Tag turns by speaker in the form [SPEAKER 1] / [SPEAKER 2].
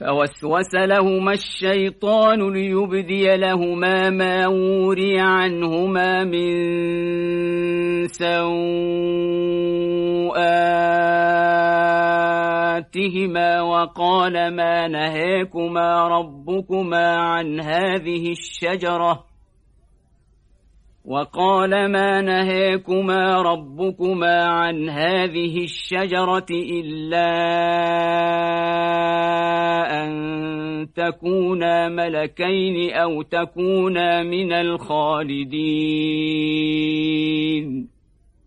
[SPEAKER 1] فوسوس لهما الشيطان ليبدي لهما ما وري عنهما من سوءاتهما وقال ما نهيكما ربكما عن هذه الشجرة وقال ما نهيكما ربكما عن هذه الشجرة إلا تكونا ملكين أو تكونا من الخالدين.